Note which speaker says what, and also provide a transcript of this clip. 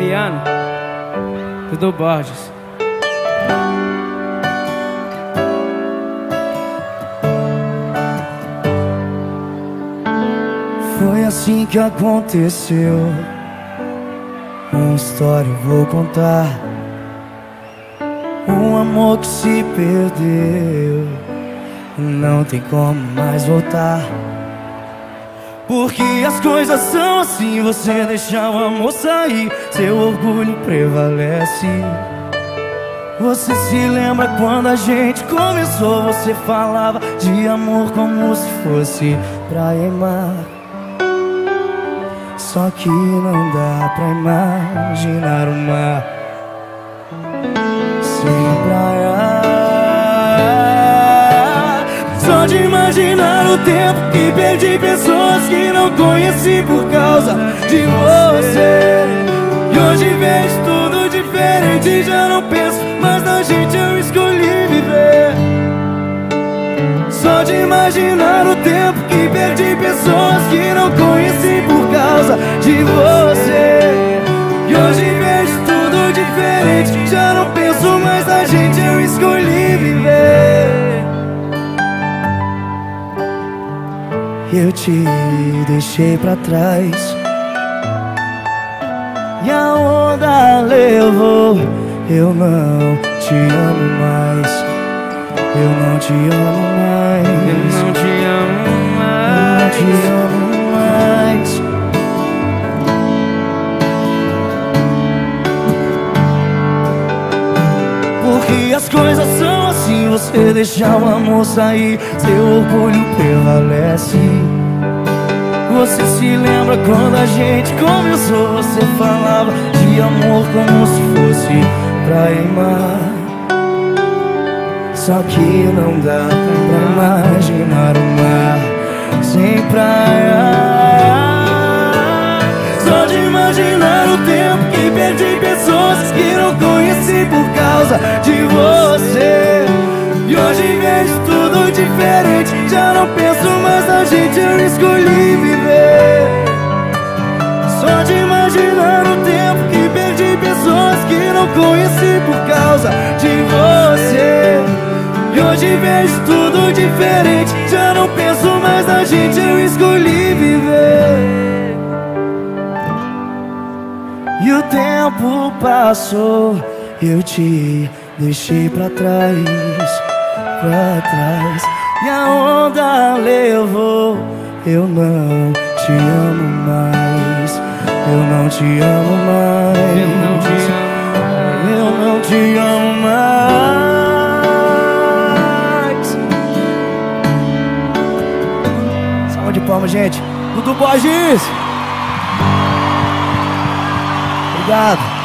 Speaker 1: piano, Dudu Borges.
Speaker 2: Foi assim que aconteceu. Uma história eu vou contar. Um amor que se perdeu. Não tem como mais voltar. Porque as coisas são assim, você deixa o amor sair, seu orgulho prevalece. Você se lembra quando a gente começou? Você falava de amor como se fosse pra amar. Só que não dá pra imaginar o mar imaginar o tempo que perdi pessoas que não conheci por causa de você. E hoje vejo tudo diferente, já não penso mais na gente, eu escolhi viver. Só de imaginar o tempo que perdi pessoas que não conheci por causa de você. E hoje vejo tudo diferente, já não penso mais na gente, eu escolhi Eu te deixei pra trás. E a onda levou. Eu não te amo mais. Eu não te amo mais.
Speaker 1: Eu não te amo
Speaker 2: Eu não te
Speaker 1: mais.
Speaker 2: amo mais. Porque as coisas são você deixa o amor sair, seu orgulho prevalece. Você se lembra quando a gente começou, você falava de amor como se fosse pra amar. Só que não dá pra imaginar o mar sem praia. Só de imaginar o tempo que perdi pessoas que não conheci por causa de você. Vejo tudo diferente, já não penso mais na gente, eu escolhi viver. Só de imaginar o tempo que perdi pessoas que não conheci por causa de você. E hoje vejo tudo diferente, já não penso mais na gente, eu escolhi viver. E o tempo passou, eu te deixei pra trás, pra trás. E a onda levou, eu não te amo mais, eu não te amo mais.
Speaker 1: Eu não te amo
Speaker 2: Eu não te amo mais. Salva de palmas, gente. Dudu Borges. Obrigado.